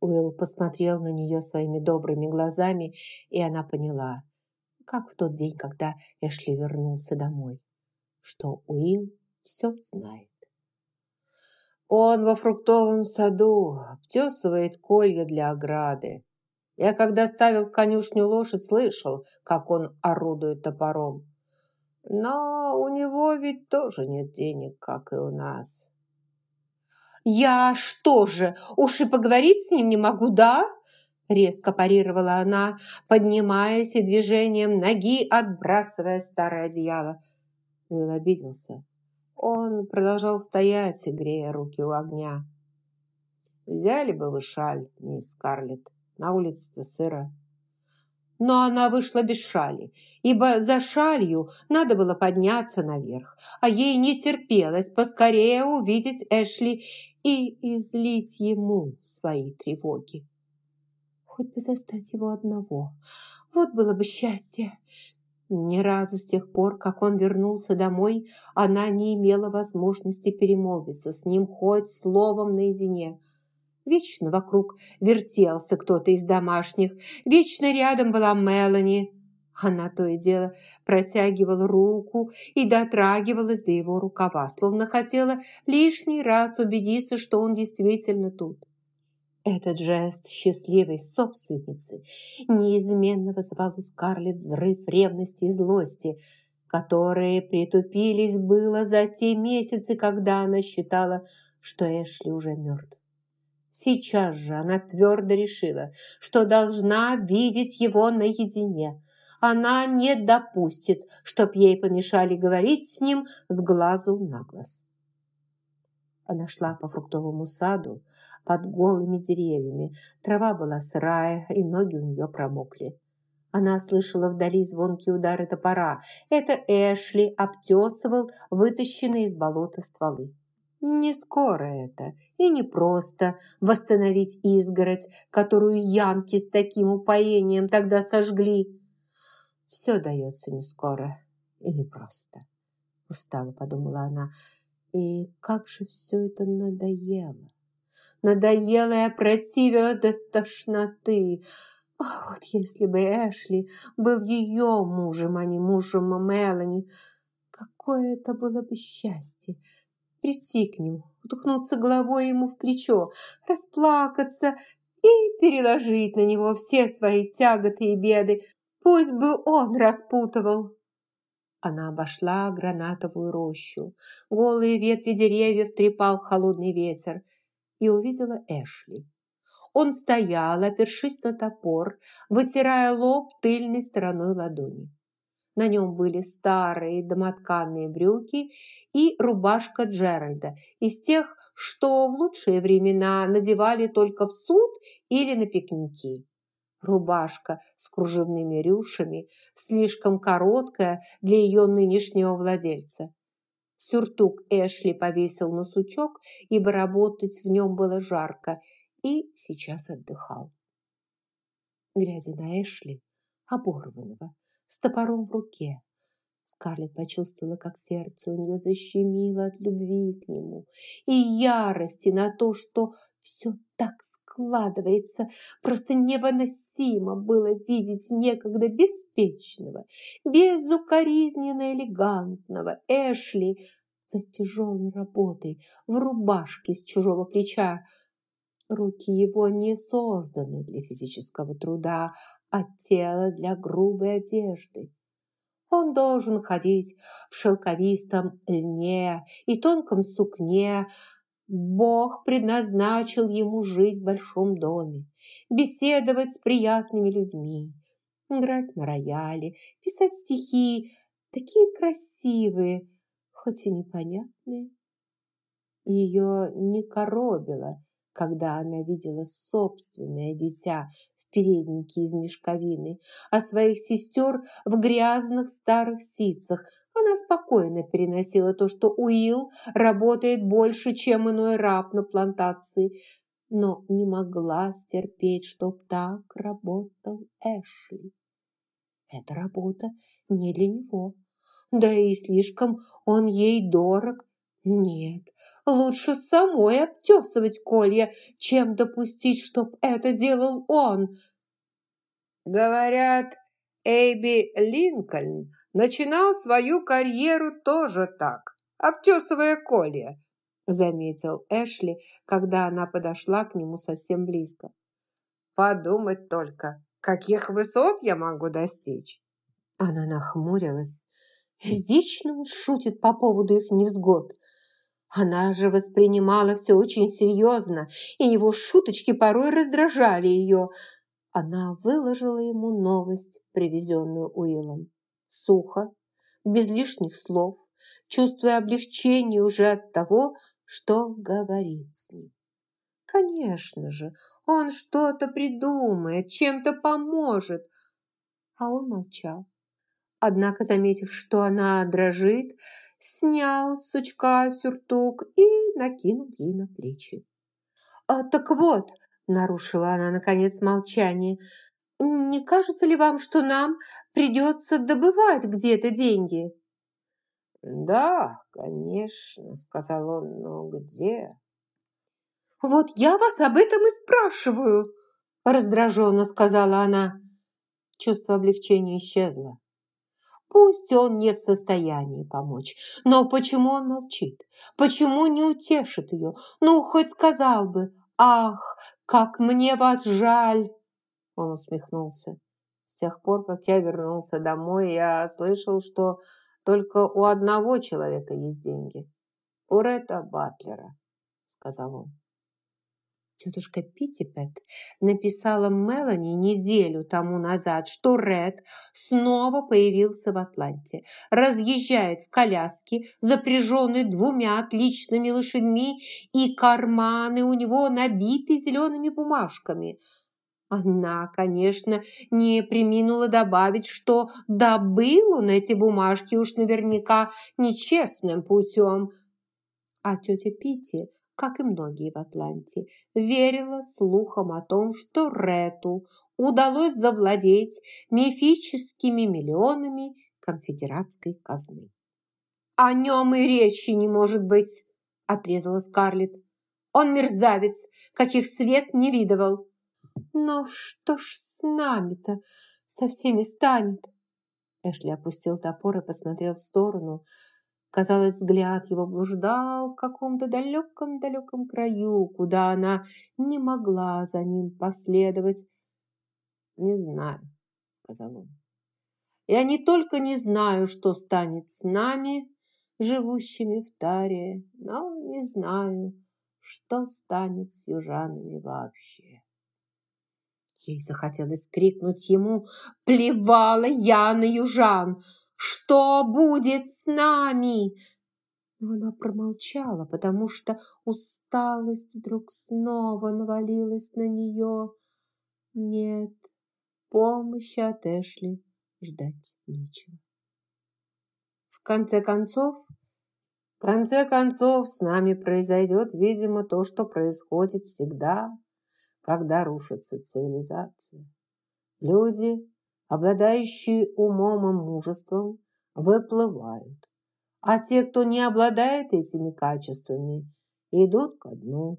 Уилл посмотрел на нее своими добрыми глазами, и она поняла, как в тот день, когда Эшли вернулся домой, что Уилл все знает. Он во фруктовом саду обтесывает колья для ограды. Я, когда ставил в конюшню лошадь, слышал, как он орудует топором. Но у него ведь тоже нет денег, как и у нас. «Я что же, уж и поговорить с ним не могу, да?» Резко парировала она, поднимаясь и движением ноги отбрасывая старое одеяло. Уилл обиделся. Он продолжал стоять, грея руки у огня. «Взяли бы вы шаль, мисс Скарлетт, на улице-то сыро». Но она вышла без шали, ибо за шалью надо было подняться наверх, а ей не терпелось поскорее увидеть Эшли и излить ему свои тревоги. Хоть бы застать его одного, вот было бы счастье. Ни разу с тех пор, как он вернулся домой, она не имела возможности перемолвиться с ним хоть словом наедине. Вечно вокруг вертелся кто-то из домашних, вечно рядом была Мелани. Она то и дело протягивала руку и дотрагивалась до его рукава, словно хотела лишний раз убедиться, что он действительно тут. Этот жест счастливой собственницы неизменно вызывал у Скарлетт взрыв ревности и злости, которые притупились было за те месяцы, когда она считала, что Эшли уже мертв. Сейчас же она твердо решила, что должна видеть его наедине. Она не допустит, чтоб ей помешали говорить с ним с глазу на глаз. Она шла по фруктовому саду под голыми деревьями. Трава была сырая, и ноги у нее промокли. Она слышала вдали звонкие удары топора. Это Эшли обтесывал вытащенные из болота стволы. Не скоро это, и не просто восстановить изгородь, которую янки с таким упоением тогда сожгли. Все дается не скоро и не просто. Устало подумала она, и как же все это надоело. Надоело и опротивило до тошноты. Ах, вот если бы Эшли был ее мужем, а не мужем Мелани, какое это было бы счастье прийти к нему, уткнуться головой ему в плечо, расплакаться и переложить на него все свои тяготы и беды. Пусть бы он распутывал. Она обошла гранатовую рощу. Голые ветви деревьев трепал холодный ветер и увидела Эшли. Он стоял, опершись на топор, вытирая лоб тыльной стороной ладони. На нем были старые домотканные брюки и рубашка Джеральда, из тех, что в лучшие времена надевали только в суд или на пикники. Рубашка с кружевными рюшами, слишком короткая для ее нынешнего владельца. Сюртук Эшли повесил на сучок, ибо работать в нем было жарко, и сейчас отдыхал. Глядя на Эшли, оборванного, с топором в руке, Скарлетт почувствовала, как сердце у нее защемило от любви к нему и ярости на то, что все так складывается. Просто невыносимо было видеть некогда беспечного, безукоризненно элегантного Эшли за тяжелой работой в рубашке с чужого плеча. Руки его не созданы для физического труда, а тело для грубой одежды. Он должен ходить в шелковистом льне и тонком сукне. Бог предназначил ему жить в большом доме, беседовать с приятными людьми, играть на рояле, писать стихи, такие красивые, хоть и непонятные. Ее не коробило когда она видела собственное дитя в переднике из мешковины, а своих сестер в грязных старых ситцах. Она спокойно переносила то, что Уилл работает больше, чем иной раб на плантации, но не могла стерпеть, чтоб так работал Эшли. Эта работа не для него, да и слишком он ей дорог, Нет, лучше самой обтесывать колья, чем допустить, чтоб это делал он. Говорят, Эйби Линкольн начинал свою карьеру тоже так, обтесывая колья, заметил Эшли, когда она подошла к нему совсем близко. Подумать только, каких высот я могу достичь. Она нахмурилась. Вечно он шутит по поводу их невзгод. Она же воспринимала все очень серьезно, и его шуточки порой раздражали ее. Она выложила ему новость, привезенную Уиллом. Сухо, без лишних слов, чувствуя облегчение уже от того, что говорит с ним. Конечно же, он что-то придумает, чем-то поможет. А он молчал. Однако, заметив, что она дрожит, снял с сучка сюртук и накинул ей на плечи. «А, «Так вот», – нарушила она, наконец, молчание, «не кажется ли вам, что нам придется добывать где-то деньги?» «Да, конечно», – сказал он, – «но где?» «Вот я вас об этом и спрашиваю», – раздраженно сказала она. Чувство облегчения исчезло. Пусть он не в состоянии помочь, но почему он молчит? Почему не утешит ее? Ну, хоть сказал бы, «Ах, как мне вас жаль!» Он усмехнулся. С тех пор, как я вернулся домой, я слышал, что только у одного человека есть деньги. У Ретта Батлера, сказал он. Тетушка Питтипет написала Мелани неделю тому назад, что Ред снова появился в Атланте, разъезжает в коляске, запряженной двумя отличными лошадьми, и карманы у него набиты зелеными бумажками. Она, конечно, не приминула добавить, что добыл он эти бумажки уж наверняка нечестным путем. А тетя Питти как и многие в Атланте, верила слухам о том, что Рету удалось завладеть мифическими миллионами конфедератской казны. «О нем и речи не может быть!» – отрезала Скарлетт. «Он мерзавец, каких свет не видывал!» «Но что ж с нами-то со всеми станет?» Эшли опустил топор и посмотрел в сторону – Казалось, взгляд его блуждал в каком-то далеком-далеком краю, куда она не могла за ним последовать. «Не знаю», — сказал он. «Я не только не знаю, что станет с нами, живущими в Таре, но не знаю, что станет с южанами вообще». Ей захотелось крикнуть ему «Плевала я на южан!» Что будет с нами?» Но она промолчала, потому что усталость вдруг снова навалилась на нее. Нет, помощи от Эшли ждать нечего. В конце концов, в конце концов, с нами произойдет, видимо, то, что происходит всегда, когда рушится цивилизация. Люди обладающие умом и мужеством, выплывают. А те, кто не обладает этими качествами, идут ко дну.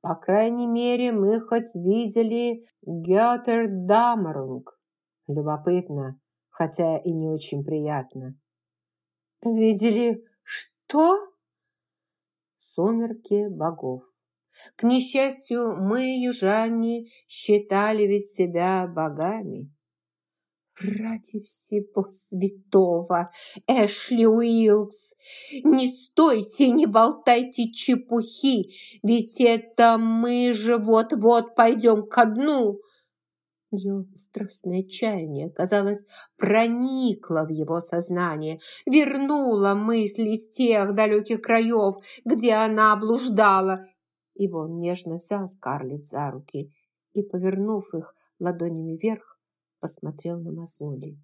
По крайней мере, мы хоть видели Гётердамерунг. Любопытно, хотя и не очень приятно. Видели что? Сумерки богов. К несчастью, мы, южане, считали ведь себя богами. «Ради всего святого, Эшли Уилкс, не стойте, не болтайте чепухи, ведь это мы же вот-вот пойдем ко дну!» Ее страстное отчаяние, казалось, проникло в его сознание, вернуло мысли из тех далеких краев, где она облуждала. Ибо он нежно взял Скарлетт за руки и, повернув их ладонями вверх, посмотрел на мозоли.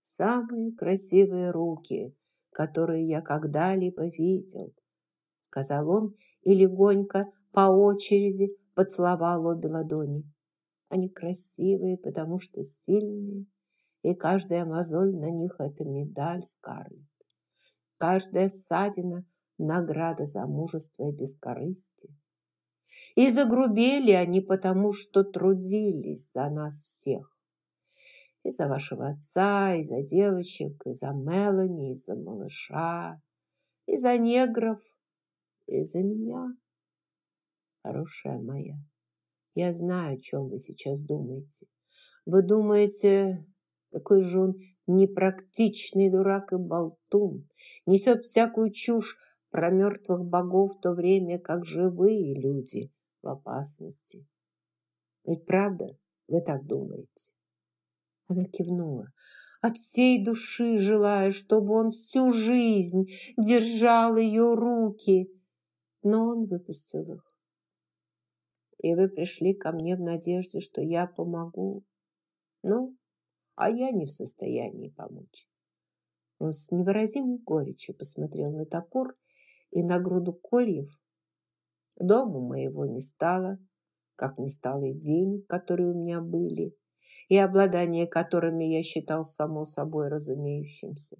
«Самые красивые руки, которые я когда-либо видел», сказал он и легонько по очереди поцеловал обе ладони. Они красивые, потому что сильные, и каждая мозоль на них – это медаль Скарлетт. Каждая ссадина – награда за мужество и бескорыстие. И загрубели они потому, что трудились за нас всех. И за вашего отца, и за девочек, и за Мелани, и за малыша, и за негров, и за меня. Хорошая моя, я знаю, о чем вы сейчас думаете. Вы думаете, какой же он непрактичный дурак и болтун, несет всякую чушь про мертвых богов в то время, как живые люди в опасности. Ведь правда вы так думаете? Она кивнула, от всей души желая, чтобы он всю жизнь держал ее руки. Но он выпустил их. И вы пришли ко мне в надежде, что я помогу. Ну, а я не в состоянии помочь. Он с невыразимой горечью посмотрел на топор и на груду кольев. Дома моего не стало, как не стало и денег, которые у меня были, и обладание которыми я считал само собой разумеющимся.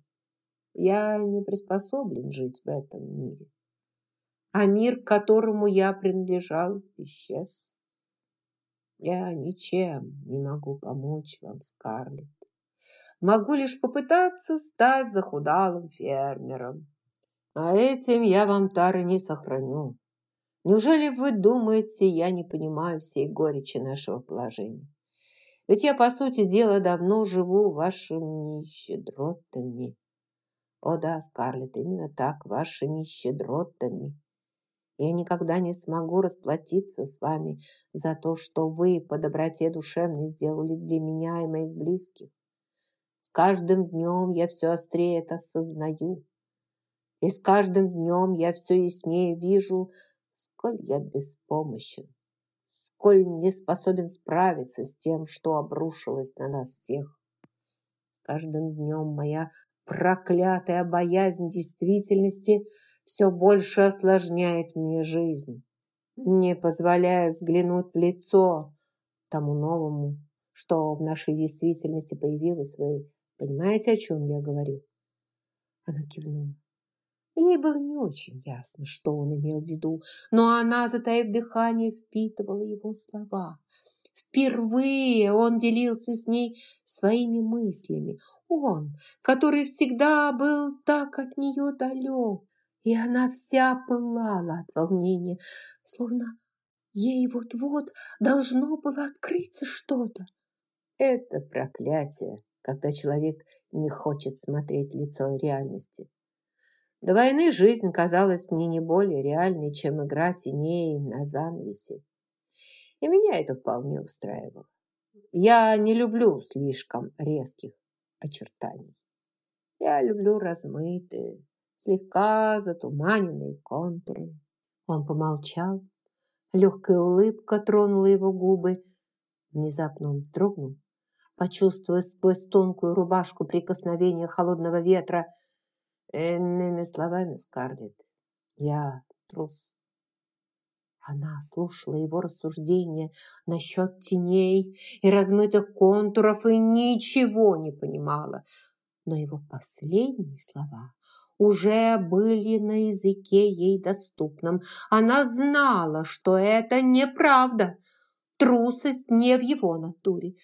Я не приспособлен жить в этом мире. А мир, к которому я принадлежал, исчез. Я ничем не могу помочь вам, Скарлетт. Могу лишь попытаться стать захудалым фермером. А этим я вам тары не сохраню. Неужели вы думаете, я не понимаю всей горечи нашего положения? Ведь я, по сути дела, давно живу вашими нищедротами. О да, Скарлетт, именно так, вашими нищедротами. Я никогда не смогу расплатиться с вами за то, что вы по доброте душевной сделали для меня и моих близких. С каждым днем я все острее это осознаю. И с каждым днем я все яснее вижу, сколь я беспомощен, сколь не способен справиться с тем, что обрушилось на нас всех. С каждым днем моя проклятая боязнь действительности все больше осложняет мне жизнь, не позволяя взглянуть в лицо тому новому, что в нашей действительности появилось. Вы понимаете, о чем я говорю? Она кивнула. Ей было не очень ясно, что он имел в виду, но она, затаив дыхание, впитывала его слова. Впервые он делился с ней своими мыслями. Он, который всегда был так от нее далек. И она вся пылала от волнения, словно ей вот-вот должно было открыться что-то. Это проклятие, когда человек не хочет смотреть лицо реальности. До войны жизнь казалась мне не более реальной, чем игра теней на занавесе. И меня это вполне устраивало. Я не люблю слишком резких очертаний. Я люблю размытые, слегка затуманенные контуры. Он помолчал. Легкая улыбка тронула его губы. Внезапно он вздрогнул, почувствуя сквозь тонкую рубашку прикосновение холодного ветра – Иными словами, Скарлетт, я трус. Она слушала его рассуждения насчет теней и размытых контуров и ничего не понимала. Но его последние слова уже были на языке ей доступном. Она знала, что это неправда. Трусость не в его натуре.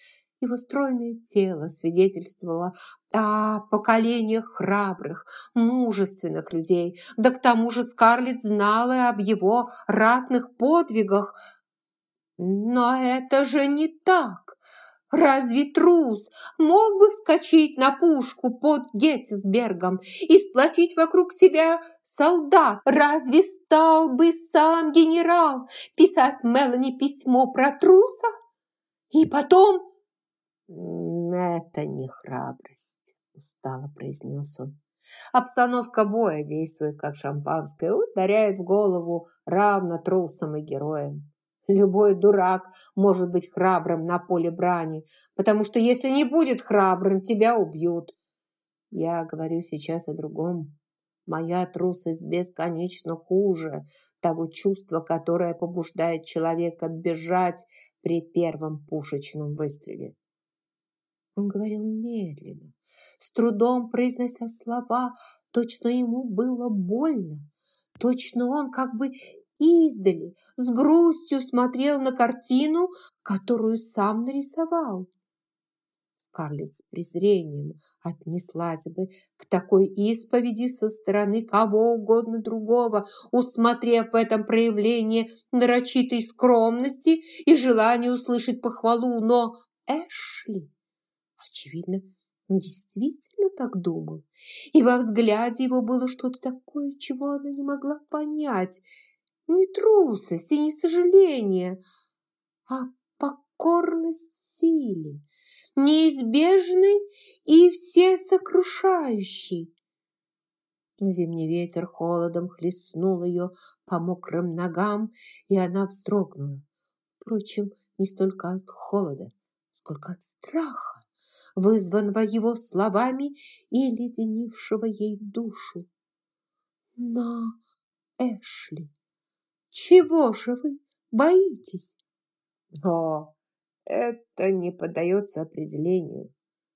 Его стройное тело свидетельствовало о поколениях храбрых, мужественных людей. Да к тому же Скарлетт знала об его ратных подвигах. Но это же не так. Разве трус мог бы вскочить на пушку под Геттисбергом и сплотить вокруг себя солдат? Разве стал бы сам генерал писать Мелани письмо про труса? И потом «Это не храбрость», – устало произнес он. Обстановка боя действует как шампанское, ударяет в голову равно трусам и героям. Любой дурак может быть храбрым на поле брани, потому что если не будет храбрым, тебя убьют. Я говорю сейчас о другом. Моя трусость бесконечно хуже того чувства, которое побуждает человека бежать при первом пушечном выстреле. Он говорил медленно, с трудом произнося слова, Точно ему было больно. Точно он как бы издали с грустью смотрел на картину, которую сам нарисовал. Скарлетт с презрением отнеслась бы к такой исповеди со стороны кого угодно другого, усмотрев в этом проявление нарочитой скромности и желание услышать похвалу, но Эшли, очевидно, действительно так думал, и во взгляде его было что-то такое, чего она не могла понять, не трусость и не сожаление, а покорность силе, неизбежный и всесокрушающий. Зимний ветер холодом хлестнул ее по мокрым ногам, и она вздрогнула. Впрочем, не столько от холода, сколько от страха, вызванного его словами и леденившего ей душу. «На, Эшли, чего же вы боитесь?» «О, это не поддается определению.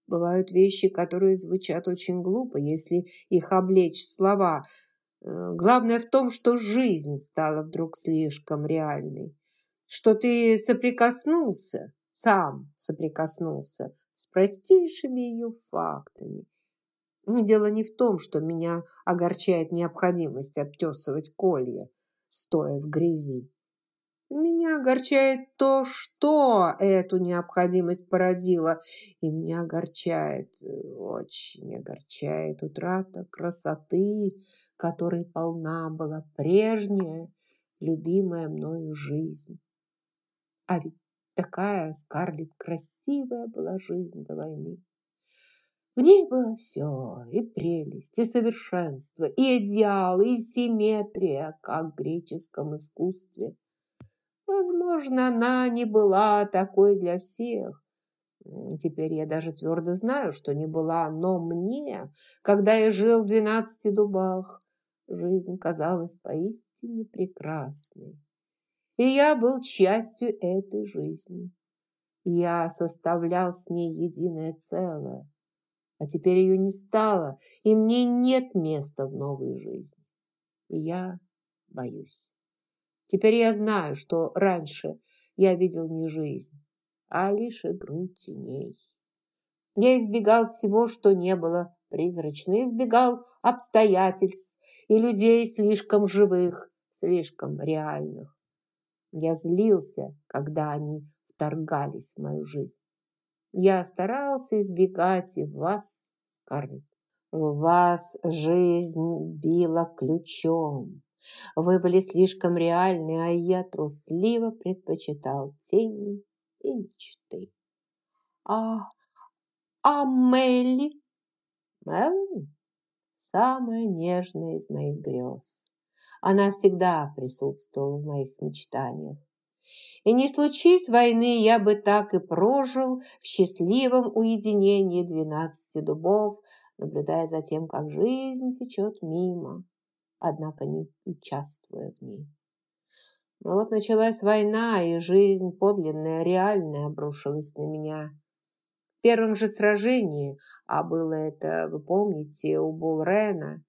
Бывают вещи, которые звучат очень глупо, если их облечь в слова. Э, главное в том, что жизнь стала вдруг слишком реальной, что ты соприкоснулся, сам соприкоснулся с простейшими ее фактами. Дело не в том, что меня огорчает необходимость обтесывать колья, стоя в грязи. Меня огорчает то, что эту необходимость породила. И меня огорчает, очень огорчает утрата красоты, которой полна была прежняя, любимая мною жизнь. А ведь такая, Скарлетт, красивая была жизнь до войны. В ней было все, и прелесть, и совершенство, и идеал, и симметрия, как в греческом искусстве – Возможно, она не была такой для всех. Теперь я даже твердо знаю, что не была, но мне, когда я жил в двенадцати дубах, жизнь казалась поистине прекрасной. И я был частью этой жизни. Я составлял с ней единое целое. А теперь ее не стало, и мне нет места в новой жизни. И я боюсь. Теперь я знаю, что раньше я видел не жизнь, а лишь игру теней. Я избегал всего, что не было призрачно, избегал обстоятельств и людей слишком живых, слишком реальных. Я злился, когда они вторгались в мою жизнь. Я старался избегать и вас, Скарлетт. Вас жизнь била ключом. Вы были слишком реальны, а я трусливо предпочитал тени и мечты. А, а Мелли? Мелли? Самая нежная из моих грез. Она всегда присутствовала в моих мечтаниях. И не случись войны, я бы так и прожил в счастливом уединении двенадцати дубов, наблюдая за тем, как жизнь течет мимо, однако не участвуя в ней. Но вот началась война, и жизнь подлинная, реальная обрушилась на меня. В первом же сражении, а было это, вы помните, у Булрена,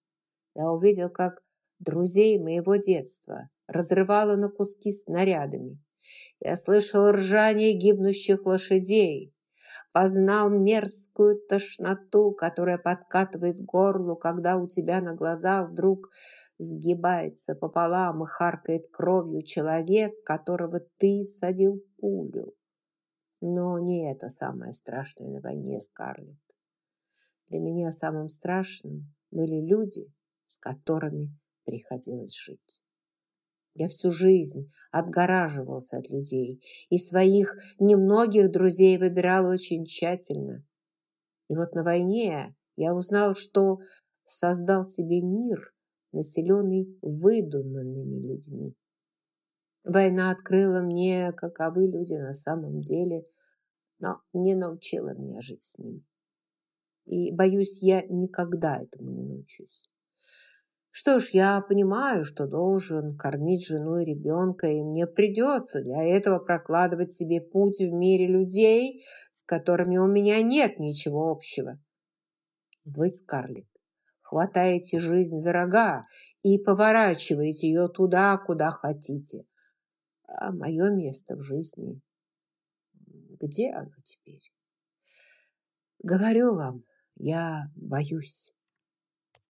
я увидел, как друзей моего детства разрывало на куски снарядами. Я слышал ржание гибнущих лошадей, познал мерзкую тошноту, которая подкатывает к горлу, когда у тебя на глазах вдруг сгибается пополам и харкает кровью человек, которого ты садил пулю. Но не это самое страшное на войне, Скарлетт. Для меня самым страшным были люди, с которыми приходилось жить. Я всю жизнь отгораживался от людей и своих немногих друзей выбирал очень тщательно. И вот на войне я узнал, что создал себе мир, населенный выдуманными людьми. Война открыла мне, каковы люди на самом деле, но не научила меня жить с ними. И, боюсь, я никогда этому не научусь. Что ж, я понимаю, что должен кормить жену и ребенка, и мне придется для этого прокладывать себе путь в мире людей, с которыми у меня нет ничего общего. Вы, Скарлетт, хватаете жизнь за рога и поворачиваете ее туда, куда хотите. А мое место в жизни, где оно теперь? Говорю вам, я боюсь.